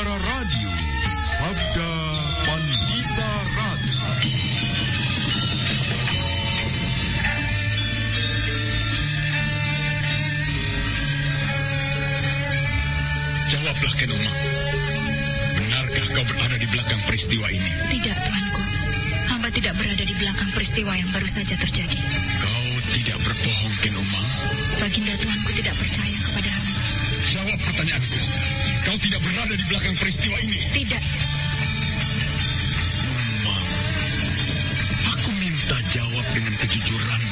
Suara Radio Sabda Pandita Ratu. Jawablah Ken Umang. Benarkah kau berada di belakang peristiwa ini? Tidak, Tuanku. Hamba tidak berada di belakang peristiwa yang baru saja terjadi. Kau tidak berbohong Ken Umang. Baginda Tuanku tidak percaya kepada hamba. Jawab pertanyaanku. Kau tidak berada di belakang peristiwa ini. Tidak. Umang, aku minta jawab dengan kejujuran.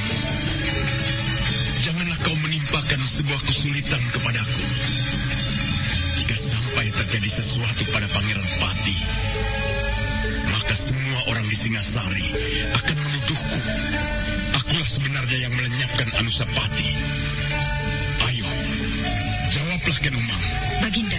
Janganlah kau menimpakan sebuah kesulitan kepadaku. Jika sampai terjadi sesuatu pada Pangeran Pati, maka semua orang di Singasari akan menuduhku. Akulah sebenarnya yang melenyapkan Anusapati. Ayo, jawablah Ken Umang. Baginda,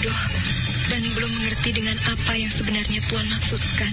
Bodoh dan belum mengerti dengan apa yang sebenarnya Tuhan maksudkan.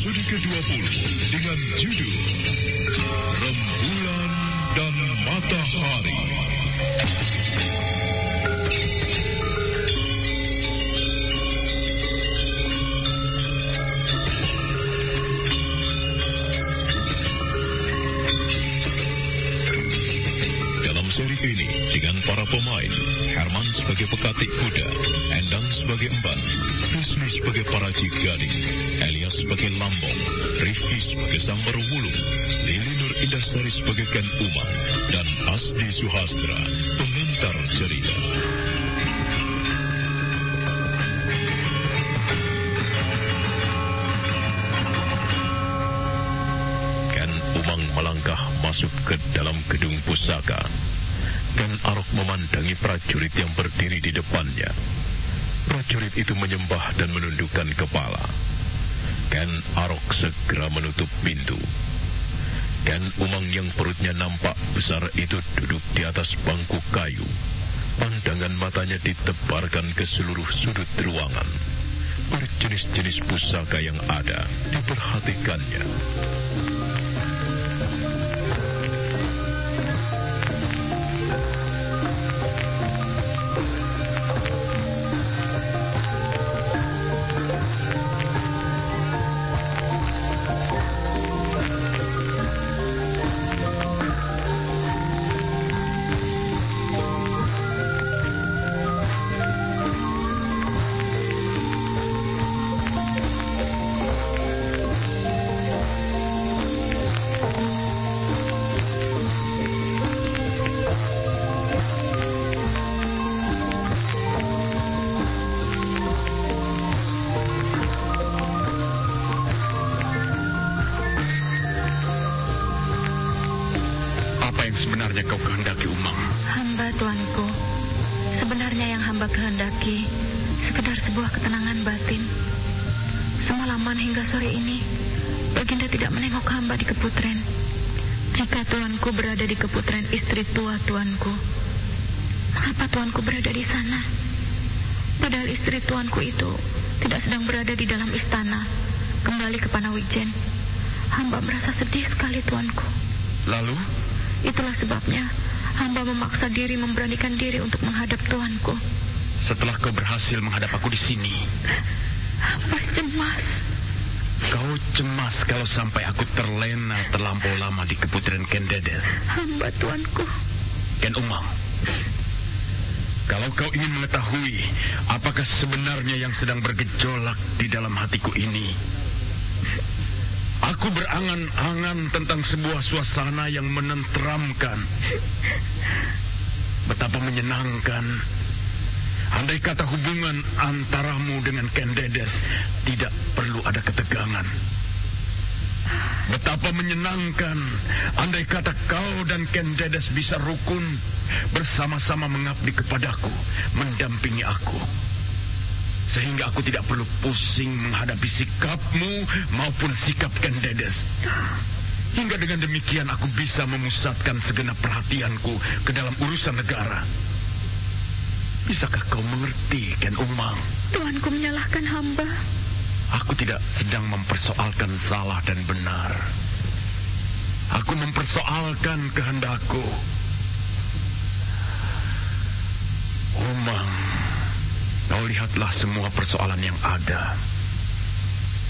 Episode ke-20 dengan judul Rembulan dan Matahari. Dalam seri ini dengan para pemain Herman sebagai pekatik kuda, Endang sebagai emban, Rizmi sebagai paracik gading, Elias sebagai lambong, Rifki sebagai sambar wulung, Lili Nur Indasari sebagai Ken Umang, dan Asdi Suhastra pengantar cerita. Ken Umang melangkah masuk ke dalam gedung pusaka. Ken Arok memandangi prajurit yang berdiri di depannya. Prajurit itu menyembah dan menundukkan kepala. Ken Arok segera menutup pintu. Ken Umang yang perutnya nampak besar itu duduk di atas bangku kayu. Pandangan matanya ditebarkan ke seluruh sudut ruangan. Berjenis-jenis pusaka yang ada diperhatikannya. Jika tuanku berada di keputren istri tua tuanku, mengapa tuanku berada di sana? Padahal istri tuanku itu tidak sedang berada di dalam istana, kembali ke Panawijen. Hamba merasa sedih sekali tuanku. Lalu? Itulah sebabnya hamba memaksa diri memberanikan diri untuk menghadap tuanku. Setelah kau berhasil menghadap aku di sini, Hamba cemas. Kau cemas kalau sampai aku terlena terlampau lama di keputren Kendedes. Hamba tuanku. Ken Umang, kalau kau ingin mengetahui apakah sebenarnya yang sedang bergejolak di dalam hatiku ini, aku berangan-angan tentang sebuah suasana yang menenteramkan. Betapa menyenangkan. Andai kata hubungan antaramu dengan Kendedes tidak perlu ada ketegangan. Betapa menyenangkan andai kata kau dan Kendedes bisa rukun bersama-sama mengabdi kepadaku, mendampingi aku. Sehingga aku tidak perlu pusing menghadapi sikapmu maupun sikap Kendedes. Hingga dengan demikian aku bisa memusatkan segenap perhatianku ke dalam urusan negara. Bisakah kau mengerti, Ken Umang? Tuanku menyalahkan hamba. Aku tidak sedang mempersoalkan salah dan benar. Aku mempersoalkan kehendakku. Umang, kau lihatlah semua persoalan yang ada.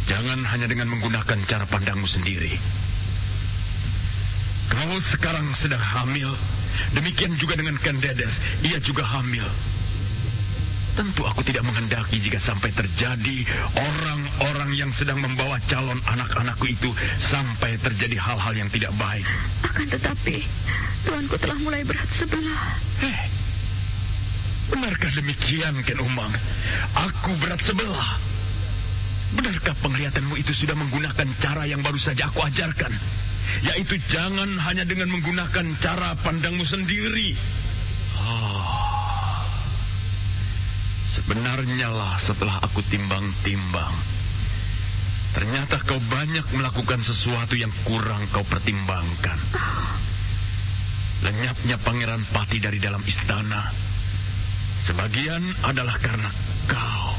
Jangan hanya dengan menggunakan cara pandangmu sendiri. Kau sekarang sedang hamil. Demikian juga dengan Kendedes. Ia juga hamil. Tentu aku tidak menghendaki jika sampai terjadi orang-orang yang sedang membawa calon anak-anakku itu sampai terjadi hal-hal yang tidak baik. Akan tetapi, tuanku telah mulai berat sebelah. Eh, benarkah demikian, Ken Umang? Aku berat sebelah. Benarkah penglihatanmu itu sudah menggunakan cara yang baru saja aku ajarkan? Yaitu jangan hanya dengan menggunakan cara pandangmu sendiri. Sebenarnya lah setelah aku timbang-timbang, ternyata kau banyak melakukan sesuatu yang kurang kau pertimbangkan. Lenyapnya Pangeran Pati dari dalam istana, sebagian adalah karena kau.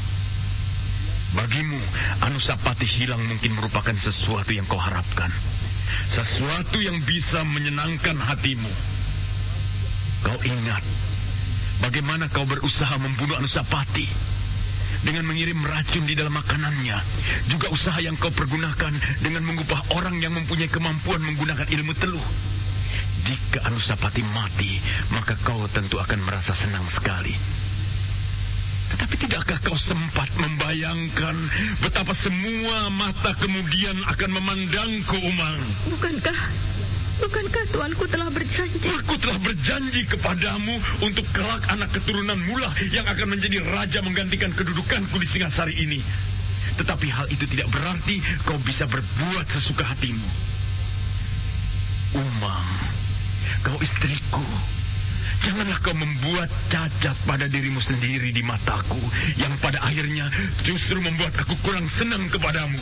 Bagimu, Anusapati hilang mungkin merupakan sesuatu yang kau harapkan. Sesuatu yang bisa menyenangkan hatimu. Kau ingat bagaimana kau berusaha membunuh Anusapati dengan mengirim racun di dalam makanannya. Juga usaha yang kau pergunakan dengan mengubah orang yang mempunyai kemampuan menggunakan ilmu teluh. Jika Anusapati mati, maka kau tentu akan merasa senang sekali. Tetapi tidakkah kau sempat membayangkan betapa semua mata kemudian akan memandangku, Umang? Bukankah, bukankah tuanku telah berjanji? Aku telah berjanji kepadamu untuk kelak anak keturunan mula yang akan menjadi raja menggantikan kedudukanku di Singasari ini. Tetapi hal itu tidak berarti kau bisa berbuat sesuka hatimu. Umang, kau istriku. Janganlah kau membuat cacat pada dirimu sendiri di mataku yang pada akhirnya justru membuat aku kurang senang kepadamu.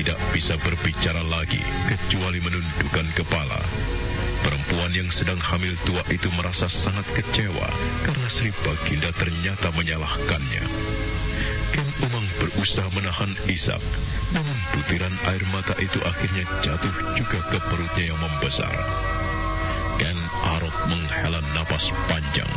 Tidak bisa berbicara lagi kecuali menundukkan kepala. Perempuan yang sedang hamil tua itu merasa sangat kecewa karena Sri Baginda ternyata menyalahkannya. Ken Umang berusaha menahan isak, namun butiran air mata itu akhirnya jatuh juga ke perutnya yang membesar. Arok menghela napas panjang.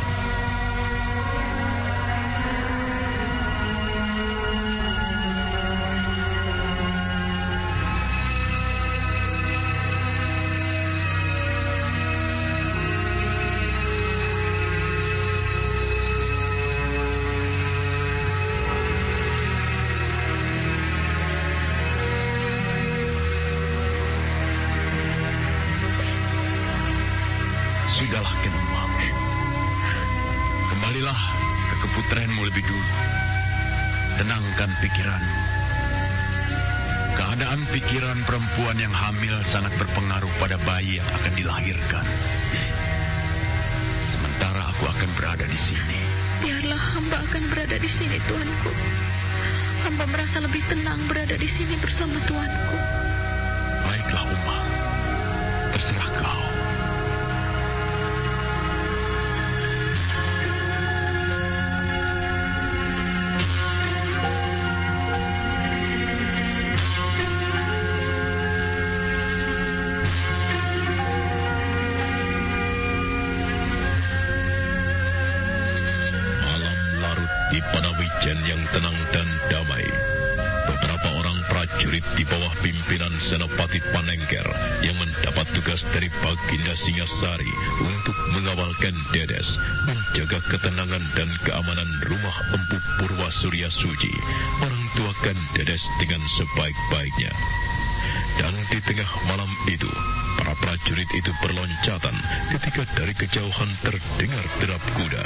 Perempuan yang hamil sangat berpengaruh pada bayi yang akan dilahirkan. Sementara aku akan berada di sini. Biarlah hamba akan berada di sini, Tuanku. Hamba merasa lebih tenang berada di sini bersama Tuanku. Tenang dan damai. Beberapa orang prajurit di bawah pimpinan Senopati Panengker yang mendapat tugas dari Baginda Singasari untuk mengawal Ken Dedes, menjaga ketenangan dan keamanan rumah Empu Purwa Surya Suji, orang tua Ken Dedes dengan sebaik-baiknya. Dan di tengah malam itu, para prajurit itu berloncatan ketika dari kejauhan terdengar derap kuda.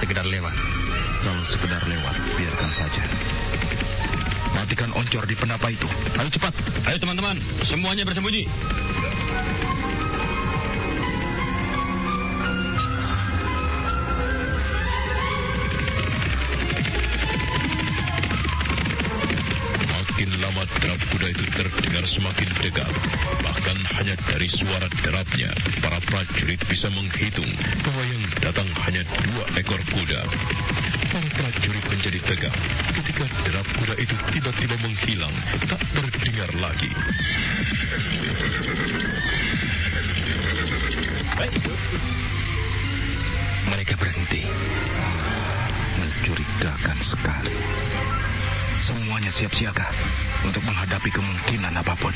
Sekedar lewat? Kalau sekedar lewat, biarkan saja. Matikan oncor di penapa itu. Ayo cepat. Ayo teman-teman, semuanya bersembunyi. Makin lama derap kuda itu terdengar semakin dekat. Bahkan hanya dari suara derapnya, para prajurit bisa menghitung bahwa yang datang hanya dua ekor kuda. Para prajurit menjadi tegang ketika derap kuda itu tiba-tiba menghilang, tak terdengar lagi. Mereka berhenti. Mencurigakan sekali. Semuanya siap siaga untuk menghadapi kemungkinan apa pun.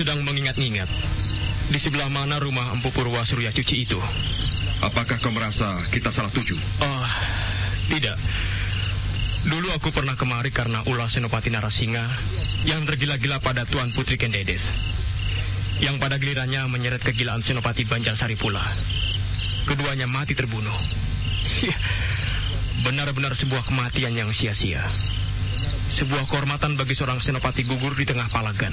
Sedang mengingat-ingat. Di sebelah mana rumah Empu Purwa Surya Cuci itu? Apakah kau merasa kita salah tuju? Oh, tidak. Dulu aku pernah kemari karena ulah Senopati Narasinga yang tergila-gila pada Tuan Putri Kendedes. Yang pada gilirannya menyeret kegilaan Senopati Banjarsari pula. Keduanya mati terbunuh. Ya, Benar-benar sebuah kematian yang sia-sia. Sebuah kehormatan bagi seorang Senopati gugur di tengah palagan.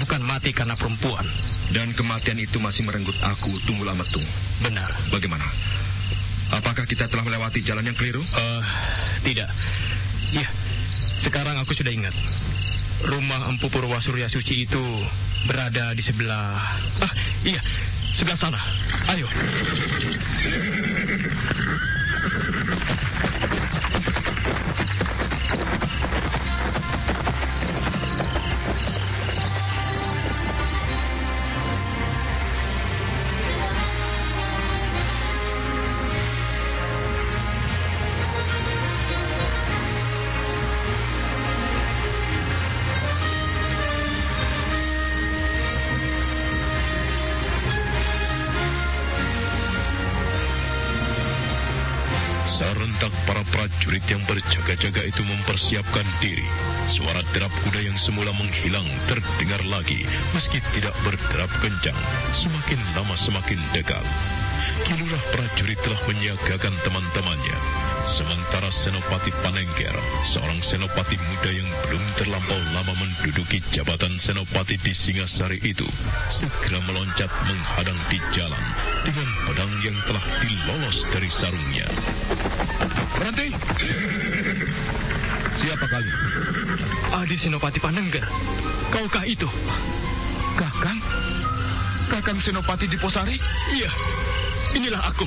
Bukan mati karena perempuan. Dan kematian itu masih merenggut aku, Tunggul Ametung. Benar. Bagaimana? Apakah kita telah melewati jalan yang keliru? Eh, tidak. Ya, sekarang aku sudah ingat. Rumah Empu Purwa Surya Suci itu berada di sebelah... Ah, iya, sebelah sana. Ayo. Yang berjaga-jaga itu mempersiapkan diri, suara derap kuda yang semula menghilang terdengar lagi meski tidak berderap kencang, semakin lama semakin dekat. Kilurah prajurit telah menyiagakan teman-temannya. Sementara Senopati Panengger, seorang senopati muda yang belum terlampau lama menduduki jabatan senopati di Singasari itu, segera meloncat menghadang di jalan dengan pedang yang telah dilolos dari sarungnya. Berhenti! Siapa kalian? Adi Senopati Panengger. Kaukah itu? Kakang? Kakang Senopati di Posari? Iya, inilah aku.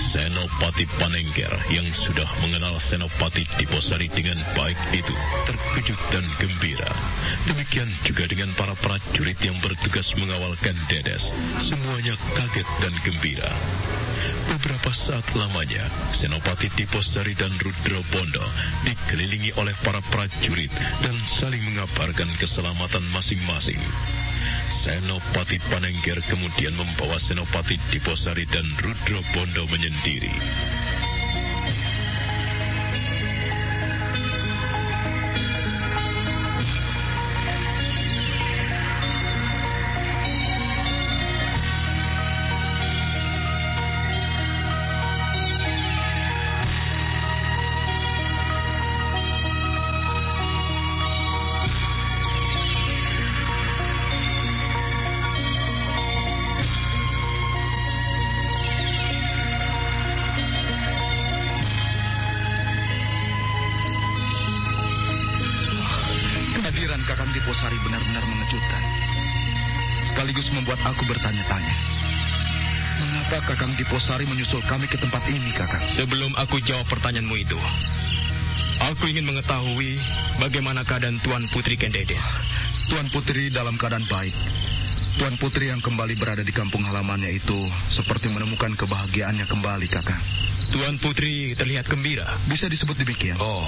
Senopati Panengger yang sudah mengenal Senopati Diposari dengan baik itu terkejut dan gembira. Demikian juga dengan para prajurit yang bertugas mengawalkan Dedes. Semuanya kaget dan gembira. Beberapa saat lamanya, Senopati Diposari dan Rudro Bondo dikelilingi oleh para prajurit dan saling mengabarkan keselamatan masing-masing. Senopati Panengger kemudian membawa Senopati Diposari dan Rudro Bondo menyendiri. Diposari benar-benar mengejutkan. Sekaligus membuat aku bertanya-tanya. Mengapa Kakang Diposari menyusul kami ke tempat ini, Kakang? Sebelum aku jawab pertanyaanmu itu, aku ingin mengetahui bagaimana keadaan Tuan Putri Kendedes. Tuan Putri dalam keadaan baik. Tuan Putri yang kembali berada di kampung halamannya itu seperti menemukan kebahagiaannya kembali, Kakang. Tuan Putri terlihat gembira. Bisa disebut demikian. Oh,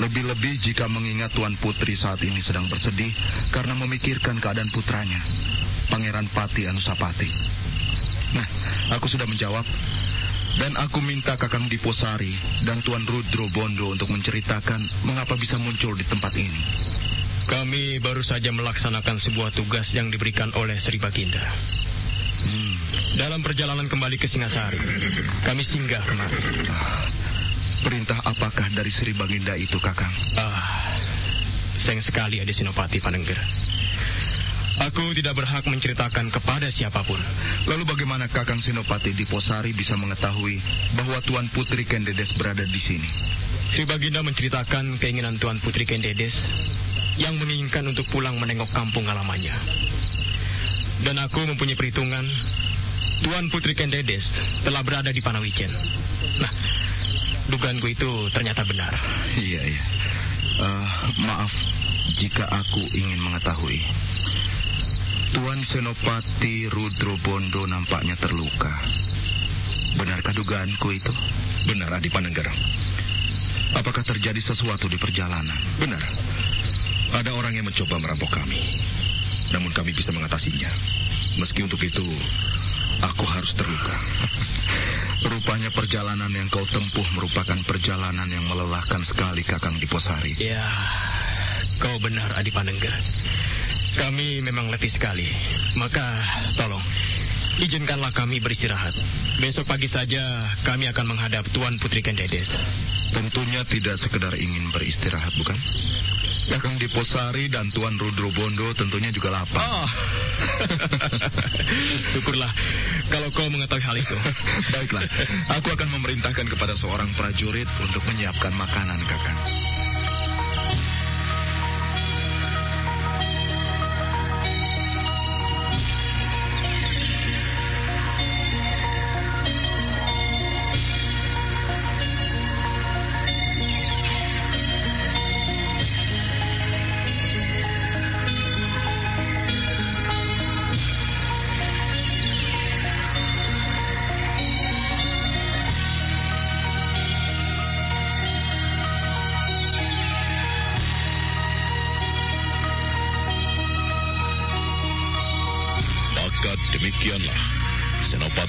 Lebih-lebih jika mengingat Tuan Putri saat ini sedang bersedih karena memikirkan keadaan putranya, Pangeran Pati Anusapati. Nah, aku sudah menjawab. Dan aku minta Kakang Diposari dan Tuan Rudro Bondo untuk menceritakan mengapa bisa muncul di tempat ini. kami baru saja melaksanakan sebuah tugas yang diberikan oleh Sri Baginda. Hmm, Dalam perjalanan kembali ke Singasari, kami singgah kemari. Perintah apakah dari Sri Baginda itu, Kakang? Ah, sayang sekali Adi Sinopati Panengger. Aku tidak berhak menceritakan kepada siapa pun. Lalu bagaimana Kakang Senopati Diposari bisa mengetahui bahwa Tuan Putri Kendedes berada di sini? Sri Baginda menceritakan keinginan Tuan Putri Kendedes yang menginginkan untuk pulang menengok kampung halamannya. Dan aku mempunyai perhitungan, Tuan Putri Kendedes telah berada di Panawijen. Nah, dugaanku itu ternyata benar. Iya, iya. Eh, maaf jika aku ingin mengetahui. Tuan Senopati Rudro Bondo nampaknya terluka. Benarkah dugaanku itu? Benar, Adi Panengger. Apakah terjadi sesuatu di perjalanan? Benar. Ada orang yang mencoba merampok kami. Namun kami bisa mengatasinya. Meski untuk itu, aku harus terluka. Rupanya perjalanan yang kau tempuh merupakan perjalanan yang melelahkan sekali Kakang Diposari. Ya, kau benar Adi Panengger. Kami memang letih sekali. Maka, tolong, izinkanlah kami beristirahat. Besok pagi saja kami akan menghadap Tuan Putri Kendedes. Tentunya tidak sekedar ingin beristirahat, bukan? Kakang Diposari dan Tuan Rudro Bondo tentunya juga lapar. Oh, syukurlah kalau kau mengetahui hal itu. Baiklah, aku akan memerintahkan kepada seorang prajurit untuk menyiapkan makanan, Kakang.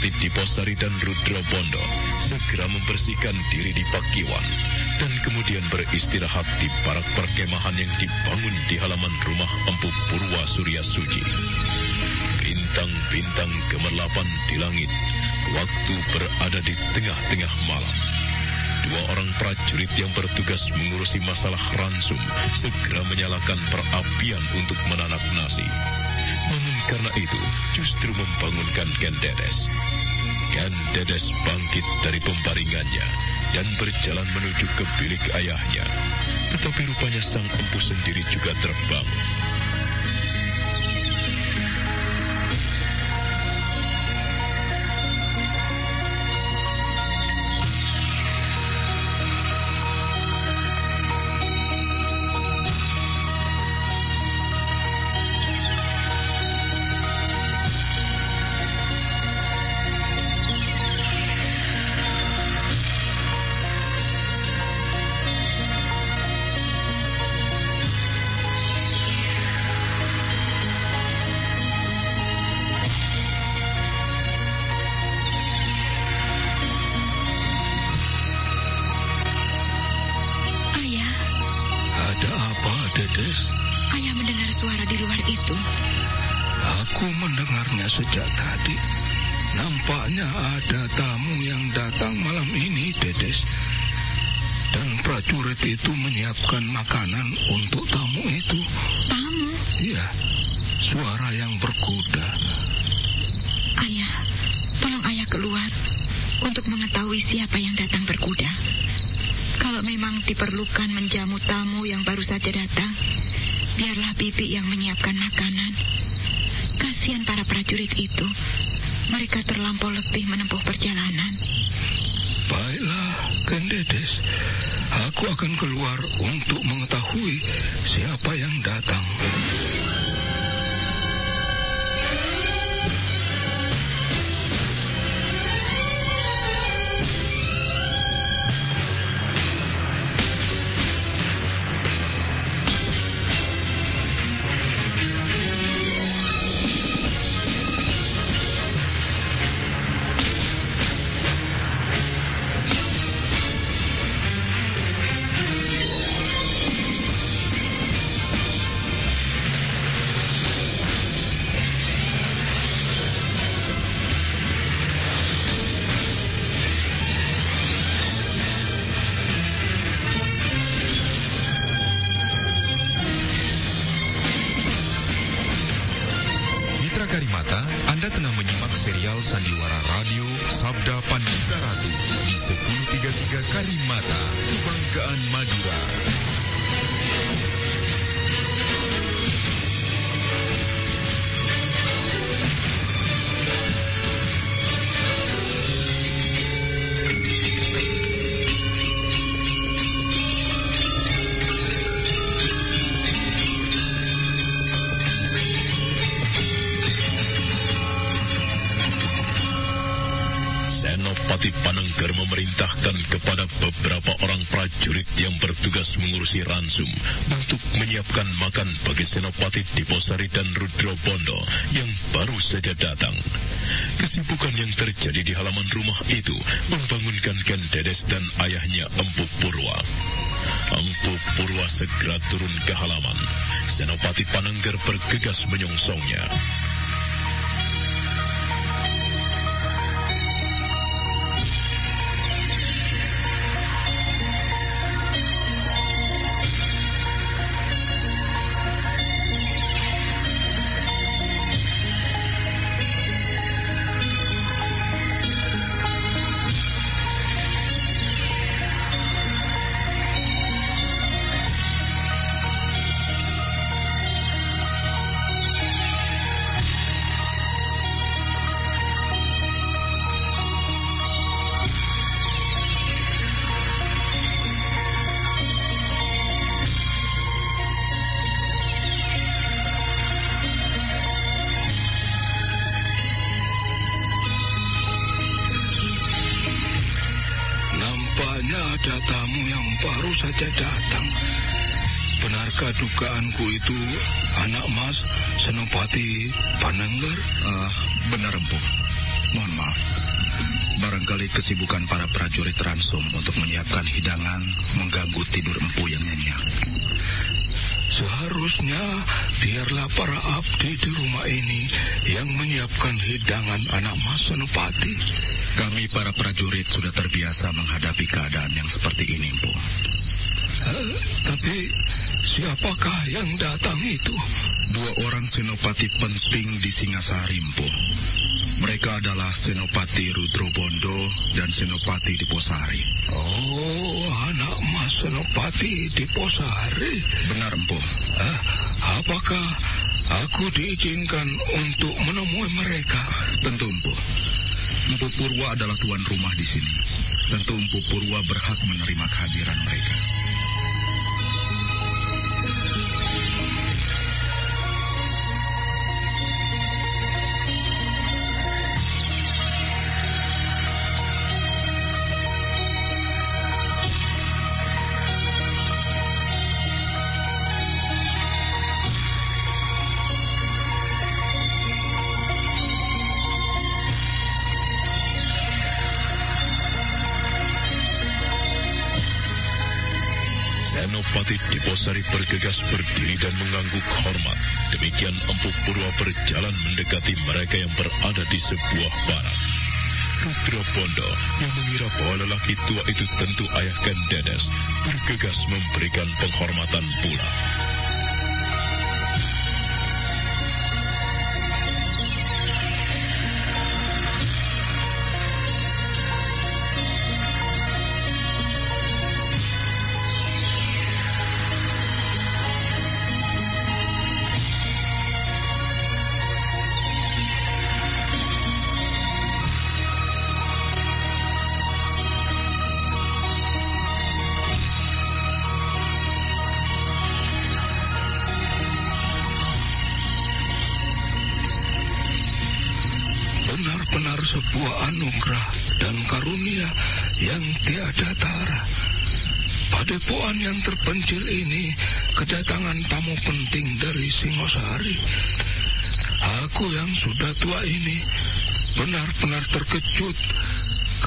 Senopati Diposari dan Rudra Bondo segera membersihkan diri di Pakiwan dan kemudian beristirahat di barak perkemahan yang dibangun di halaman rumah Empu Purwa Surya Suci. Bintang-bintang gemerlapan di langit, waktu berada di tengah-tengah malam. Dua orang prajurit yang bertugas mengurusi masalah ransum segera menyalakan perapian untuk menanak nasi. Karena itu justru membangunkan Ken Dedes. Ken Dedes bangkit dari pembaringannya dan berjalan menuju ke bilik ayahnya. Tetapi rupanya sang empu sendiri juga terbang. Suara di luar itu. Aku mendengarnya sejak tadi. Nampaknya ada tamu yang datang malam ini, Dedes. Dan prajurit itu menyiapkan makanan untuk tamu itu. Tamu, Iya, suara yang berkuda. ayah, tolong ayah keluar untuk mengetahui siapa yang datang berkuda. Kalau memang diperlukan menjamu tamu yang baru saja datang, biarlah bibi yang menyiapkan makanan. Kasihan para prajurit itu. Mereka terlampau letih menempuh perjalanan. Baiklah, Kendedes. Aku akan keluar untuk mengetahui siapa yang datang. Sandiwara Radio Sabda Pandita Ratu di 1033 Karimata, Kebanggaan mengurusi ransum untuk menyiapkan makan bagi Senopati Diposari dan Rudro Bondo yang baru saja datang. Kesibukan yang terjadi di halaman rumah itu membangunkan Ken Dedes dan ayahnya Empu Purwa. Empu Purwa segera turun ke halaman. Senopati Panengger bergegas menyongsongnya. Itu anak mas Senopati Panengger? Ah, benar, Empu. Mohon maaf. Barangkali kesibukan para prajurit ransum untuk menyiapkan hidangan mengganggu tidur empu yang nyenyak. Seharusnya biarlah para abdi di rumah ini yang menyiapkan hidangan anak Mas Senopati. Kami para prajurit sudah terbiasa menghadapi keadaan yang seperti ini, Empu. Eh, tapi siapakah yang datang itu? Dua orang senopati penting di Singasari, Empu. Mereka adalah Senopati Rudrobondo dan Senopati Diposari. Oh, anak Mas Senopati Diposari. Benar, Empu. Eh, apakah aku diizinkan untuk menemui mereka? Tentu, Empu. Empu Purwa adalah tuan rumah di sini. Tentu Empu Purwa berhak menerima kehadiran mereka. Diposari bergegas berdiri dan mengangguk hormat. Demikian Empu Purwa berjalan mendekati mereka yang berada di sebuah barak. Rudra Bondo yang mengira bahwa lelaki tua itu tentu ayah Gendedes bergegas memberikan penghormatan pula. Sebuah anugerah dan karunia yang tiada tara. Padepokan yang terpencil ini kedatangan tamu penting dari Singosari. Aku yang sudah tua ini benar-benar terkejut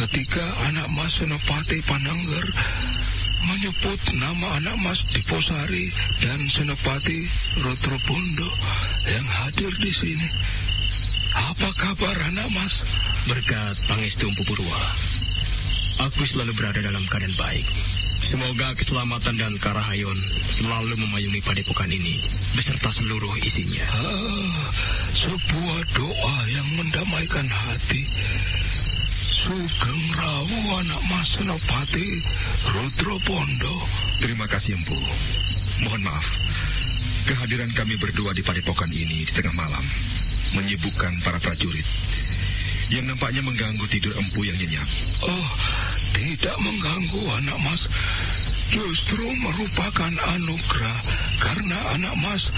ketika anak Mas Senopati Panangger menyebut nama anak Mas Diposari dan Senopati Rotrobondo yang hadir di sini. Apa kabar anak Mas? Berkat pangestu Empu Purwa, aku selalu berada dalam keadaan baik. Semoga keselamatan dan karahayon selalu memayungi padepokan ini beserta seluruh isinya. Ah, sebuah doa yang mendamaikan hati. Sugeng Rawu anak Mas Senopati Rudro Bondo. Terima kasih, Empu. Mohon maaf. Kehadiran kami berdua di padepokan ini di tengah malam menyibukkan para prajurit yang nampaknya mengganggu tidur empu yang nyenyak. Oh, tidak mengganggu anak Mas. Justru merupakan anugerah karena anak Mas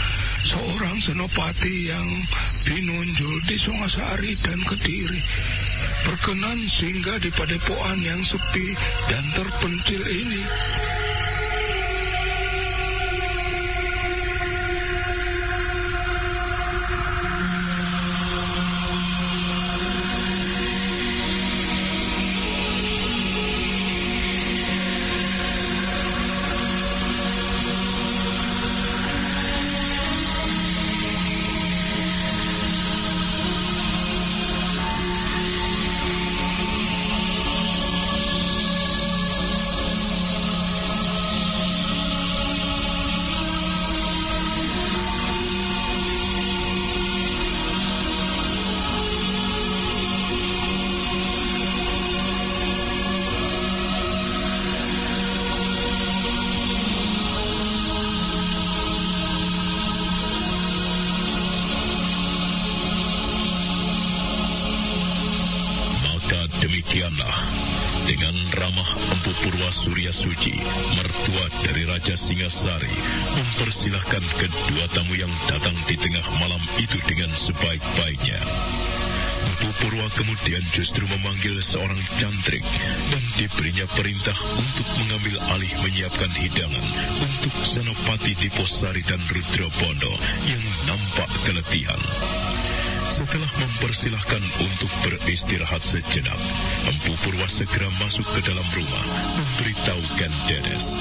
seorang senopati yang pinunjul di Songasari dan Kediri. Berkenan singgah di padepokan yang sepi dan terpencil ini. Singasari, mempersilahkan kedua tamu yang datang di tengah malam itu dengan sebaik-baiknya. Empu Purwa kemudian justru memanggil seorang cantrik dan diberinya perintah untuk mengambil alih menyiapkan hidangan untuk Senopati Diposari dan Rudra Bondo yang nampak keletihan. Setelah mempersilahkan untuk beristirahat sejenak, Empu Purwa segera masuk ke dalam rumah, memberitahukan Dedes.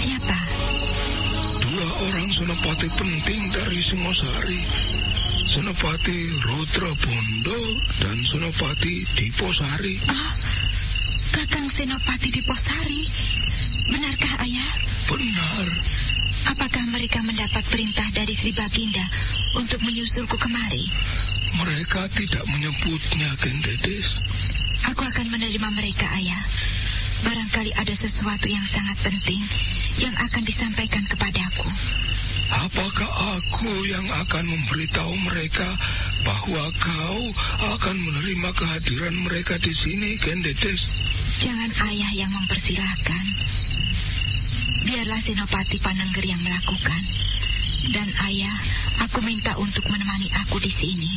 Siapa? Dua orang senopati penting dari Singosari. Senopati Rudra Bondo dan Senopati Diposari. Oh, Kakang Senopati di Posari. Benarkah, Ayah? Benar. Apakah mereka mendapat perintah dari Sri Baginda untuk menyusulku kemari? Mereka tidak menyebutnya, Kendedes. Aku akan menerima mereka, Ayah. Barangkali ada sesuatu yang sangat penting yang akan disampaikan kepadaku. Apakah aku yang akan memberitahu mereka bahwa kau akan menerima kehadiran mereka di sini, Kendedes? Jangan ayah yang mempersilahkan. Biarlah Senopati Panengger yang melakukan. Dan ayah, aku minta untuk menemani aku di sini.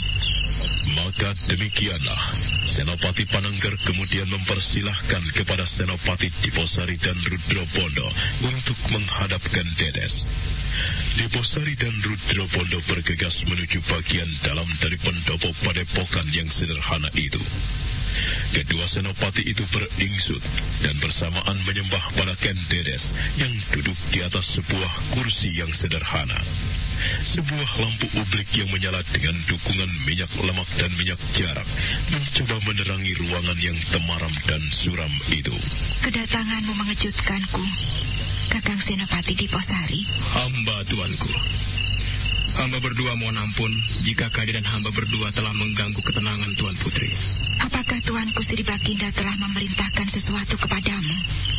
Maka demikianlah, Senopati Panengger kemudian mempersilahkan kepada Senopati Diposari dan Rudro Bondo untuk menghadapkan Dedes. Diposari dan Rudro Bondo bergegas menuju bagian dalam dari pendopo padepokan yang sederhana itu. Kedua senopati itu beringsut dan bersamaan menyembah pada Ken Dedes yang duduk di atas sebuah kursi yang sederhana. Sebuah lampu ublik yang menyala dengan dukungan minyak lemak dan minyak jarak mencoba menerangi ruangan yang temaram dan suram itu. Kedatanganmu mengejutkanku. Kakang Senopati di Posari. Hamba tuanku. Hamba berdua mohon ampun jika kehadiran hamba berdua telah mengganggu ketenangan Tuan Putri. Apakah Tuanku Sri Baginda telah memerintahkan sesuatu kepadamu?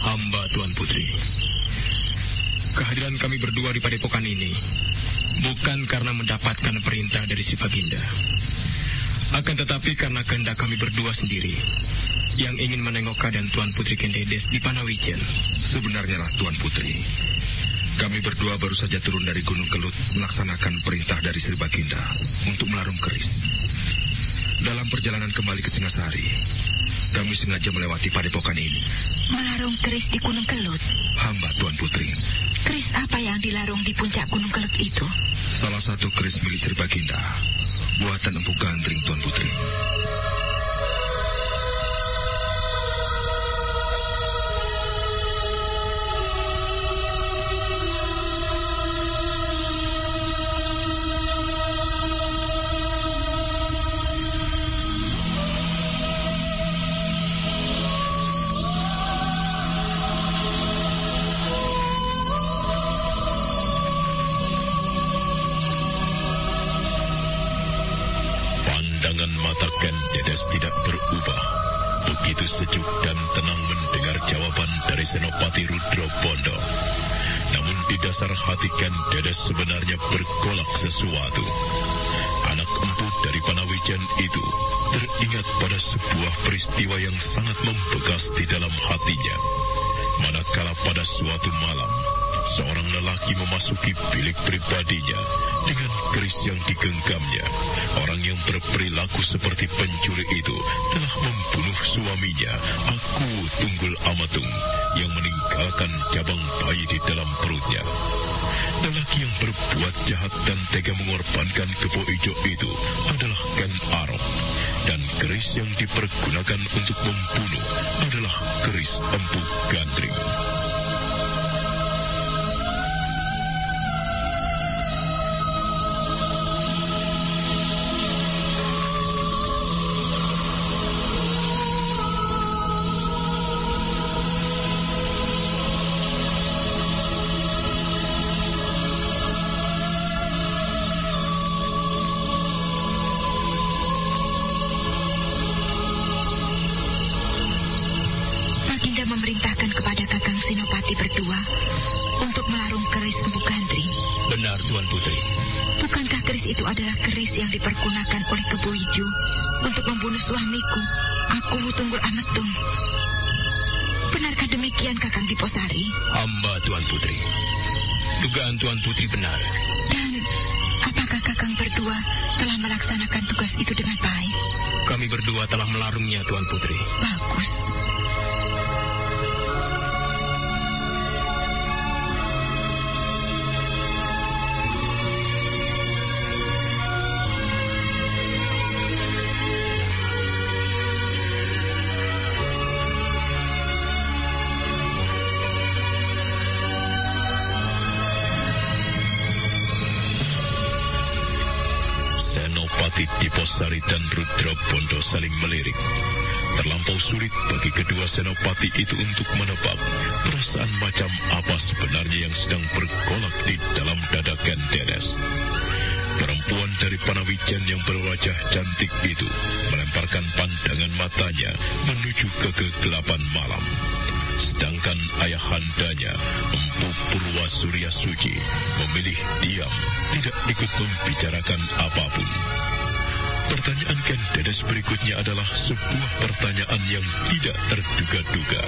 Hamba Tuan Putri. Kehadiran kami berdua di padepokan ini bukan karena mendapatkan perintah dari si Baginda. Akan tetapi karena kehendak kami berdua sendiri yang ingin menengok keadaan Tuan Putri Kendedes di Panawijen. Sebenarnya lah Tuan Putri, kami berdua baru saja turun dari Gunung Kelut melaksanakan perintah dari Sri Baginda untuk melarung keris. Dalam perjalanan kembali ke Singasari, kami sengaja melewati padepokan ini. Melarung keris di Gunung Kelut. Hamba Tuan Putri, Keris apa yang dilarung di puncak Gunung Kelut itu? salah satu keris milik Sri Baginda, buatan Empu Gandring Tuan Putri. Sesuatu. Anak empu dari Panawijan itu teringat pada sebuah peristiwa yang sangat membekas di dalam hatinya. Manakala pada suatu malam, seorang lelaki memasuki bilik pribadinya dengan keris yang digenggamnya. Orang yang berperilaku seperti pencuri itu telah membunuh suaminya, Aku Tunggul Amatung, yang meninggalkan cabang bayi di dalam perutnya. Lelaki yang berbuat jahat dan tega mengorbankan kepo ijo itu adalah Ken Arok. Dan keris yang dipergunakan untuk membunuh adalah keris Empu Gandring. Senopati berdua untuk melarung keris Empu Gandring. Benar Tuan Putri. Bukankah keris itu adalah keris yang dipergunakan oleh Kebo Ijo untuk membunuh suamiku, aku Tunggul Ametung? Benarkah demikian Kakang Diposari? Hamba Tuan Putri. Dugaan Tuan Putri benar. Dan apakah Kakang berdua berdua telah melaksanakan tugas itu dengan baik. Kami berdua telah melarungnya, Tuan Putri. Bagus. Saling melirik. Terlampau sulit bagi kedua senopati itu untuk menebak perasaan macam apa sebenarnya yang sedang bergolak di dalam dada Gendenes. Perempuan dari Panawijan yang berwajah cantik itu melemparkan pandangan matanya menuju ke kegelapan malam. Sedangkan ayahandanya, Empu Purwa Surya Suci, memilih diam, tidak ikut membicarakan apa pun. Pertanyaan Ken Dedes berikutnya adalah sebuah pertanyaan yang tidak terduga-duga.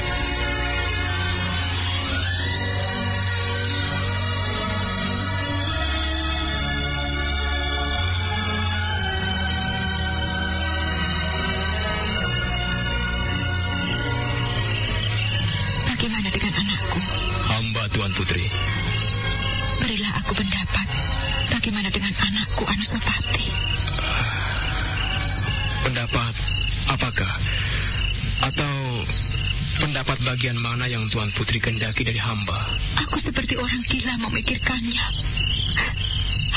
Bagian mana yang Tuan Putri kendaki dari hamba? Aku seperti orang gila memikirkannya.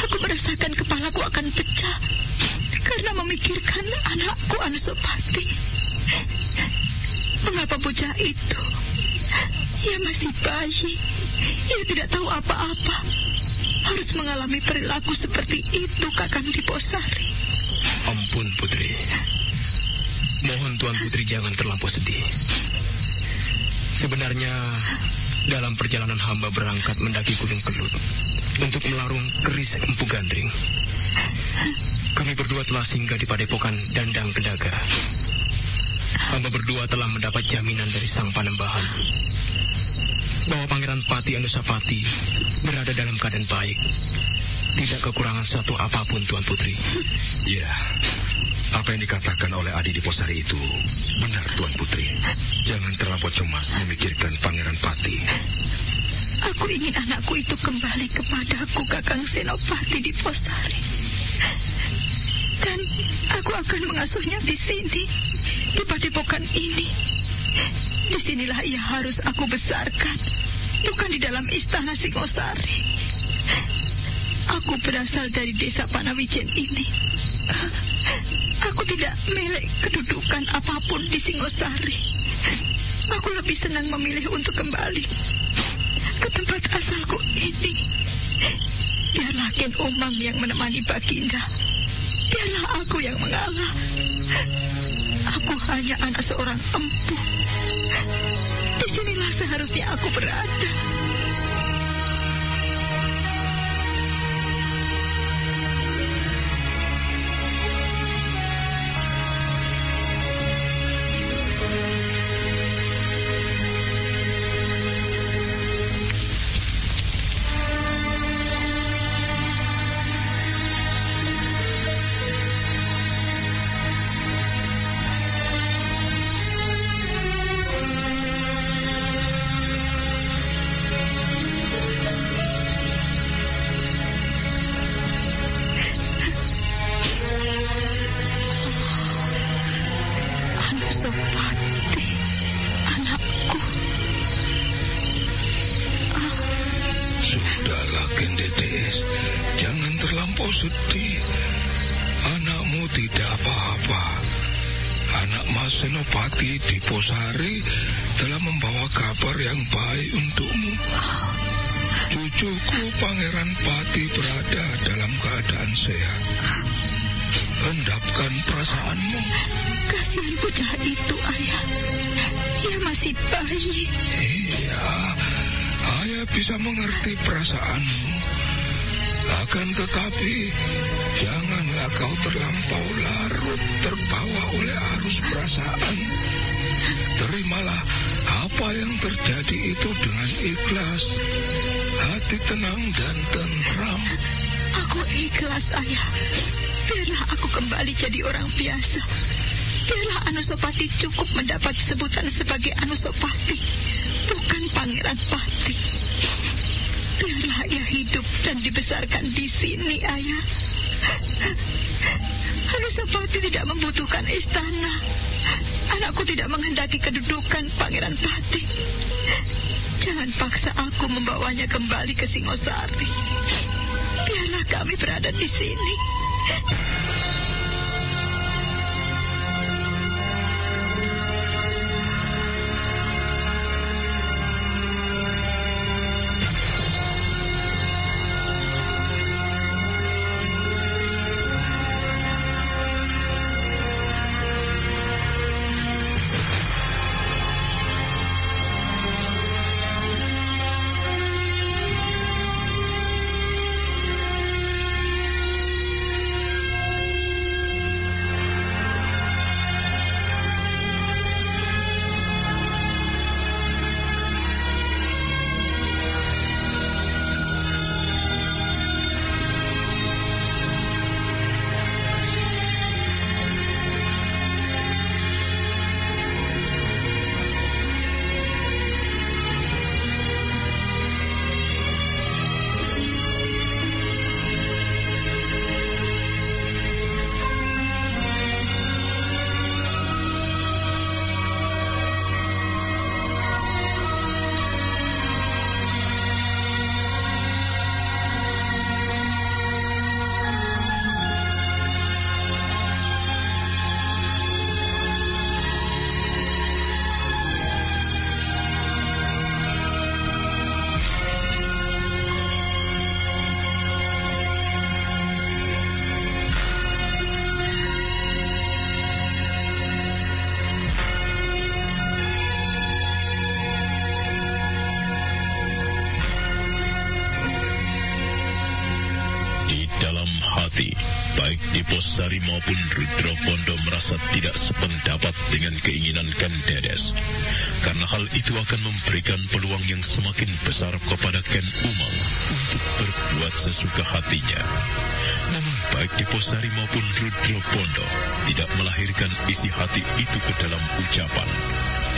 Aku merasakan kepalaku akan pecah karena memikirkan anakku Anusapati. Mengapa bocah itu? Ia masih bayi. Ia tidak tahu apa-apa. Harus mengalami perilaku seperti itu Kakang Diposari. Ampun, Putri. Mohon Tuan Putri jangan terlampau sedih. Sebenarnya, dalam perjalanan hamba berangkat mendaki Gunung Kelut untuk melarung keris Empu Gandring. Kami berdua telah singgah di padepokan Dandang Kendaga. Hamba berdua telah mendapat jaminan dari Sang Panembahan bahwa Pangeran Pati Anusapati berada dalam keadaan baik. Tidak kekurangan satu apa pun, Tuan Putri. Ya, apa yang dikatakan oleh Adi di Posari itu benar, Tuan Putri. Jangan terlampau cemas memikirkan Pangeran Pati. Aku ingin anakku itu kembali kepadaku, Kakang Senopati di Posari. Dan aku akan mengasuhnya di sini, di padepokan ini. Di sinilah ia harus aku besarkan, bukan di dalam istana Singosari. Aku berasal dari desa Panawijen ini. Tidak milik kedudukan apa pun di Singosari. Aku lebih senang memilih untuk kembali ke tempat asalku ini. Biarlah Ken Umang yang menemani Baginda. Biarlah aku yang mengalah. Aku hanya anak seorang empu. Di sinilah seharusnya aku berada. Yang baik untukmu. Cucuku Pangeran Pati berada dalam keadaan sehat. Hendapkan perasaanmu. Kasihan bocah itu, ayah. Ia masih bayi. Iya, ayah bisa mengerti perasaanmu. Akan tetapi, janganlah kau terlampau larut terbawa oleh arus perasaan. Terimalah apa yang terjadi itu dengan ikhlas. Hati tenang dan tentram. Aku ikhlas, Ayah. Biarlah aku kembali jadi orang biasa. Biarlah Anusopati cukup mendapat sebutan sebagai Anusopati, bukan Pangeran Pati. Biarlah ia hidup dan dibesarkan di sini, Ayah. Anusopati tidak membutuhkan istana. Anakku tidak menghendaki kedudukan Pangeran Pati. Jangan paksa aku membawanya kembali ke Singosari. Biarlah kami berada di sini. Itu akan memberikan peluang yang semakin besar kepada Ken Umang untuk berbuat sesuka hatinya. Namun baik Diposari maupun Rudra Pondo tidak melahirkan isi hati itu ke dalam ucapan.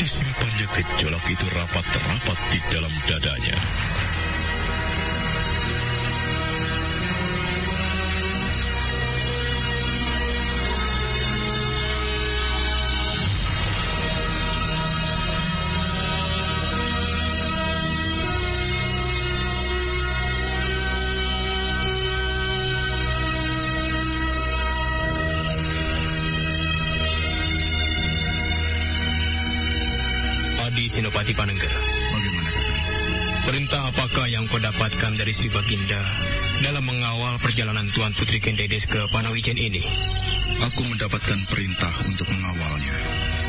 Disimpannya gejolak itu rapat-rapat di dalam dadanya. Senopati Panengger. Bagaimana, Perintah apakah yang kau dapatkan dari Sri Baginda dalam mengawal perjalanan Tuan Putri Kendedes ke Panawijen ini? Aku mendapatkan perintah untuk mengawalnya,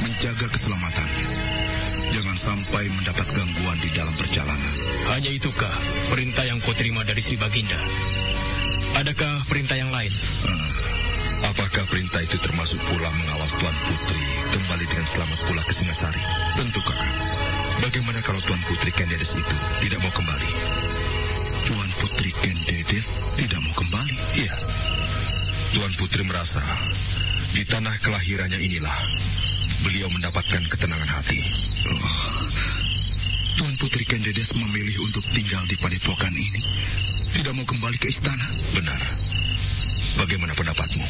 menjaga keselamatannya. Jangan sampai mendapat gangguan di dalam perjalanan. Hanya itukah perintah yang kau terima dari Sri Baginda? Adakah perintah yang lain? Uh, apakah perintah itu termasuk pula mengawal Tuan Putri kembali dengan selamat pula ke Singasari? Tentu, kakak. Kalau Tuan Putri Kendedes itu tidak mau kembali? Tuan Putri Kendedes tidak mau kembali? Iya. Tuan Putri merasa di tanah kelahirannya inilah beliau mendapatkan ketenangan hati. Oh, Tuan Putri Kendedes memilih untuk tinggal di padepokan ini. Tidak mau kembali ke istana. Benar. Bagaimana pendapatmu?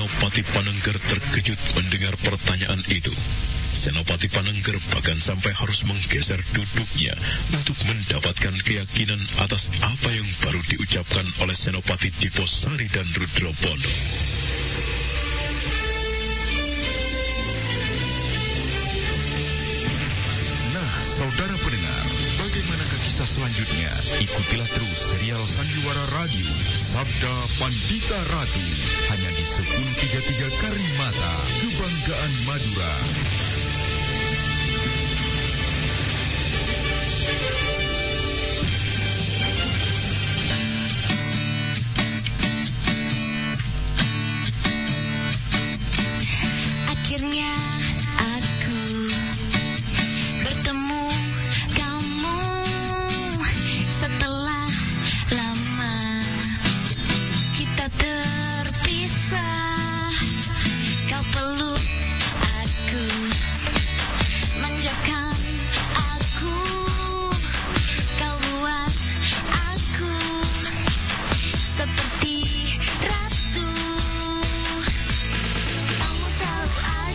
Senopati Panengger terkejut mendengar pertanyaan itu. Senopati Panengger bahkan sampai harus menggeser duduknya untuk mendapatkan keyakinan atas apa yang baru diucapkan oleh Senopati Diposari dan Rudrobono. Nah, saudara pendengar, bagaimanakah kisah selanjutnya? Ikutilah terus serial Sandiwara Radio Sabda Pandita Ratu hanya di 1033 Karimata, Kebanggaan Madura.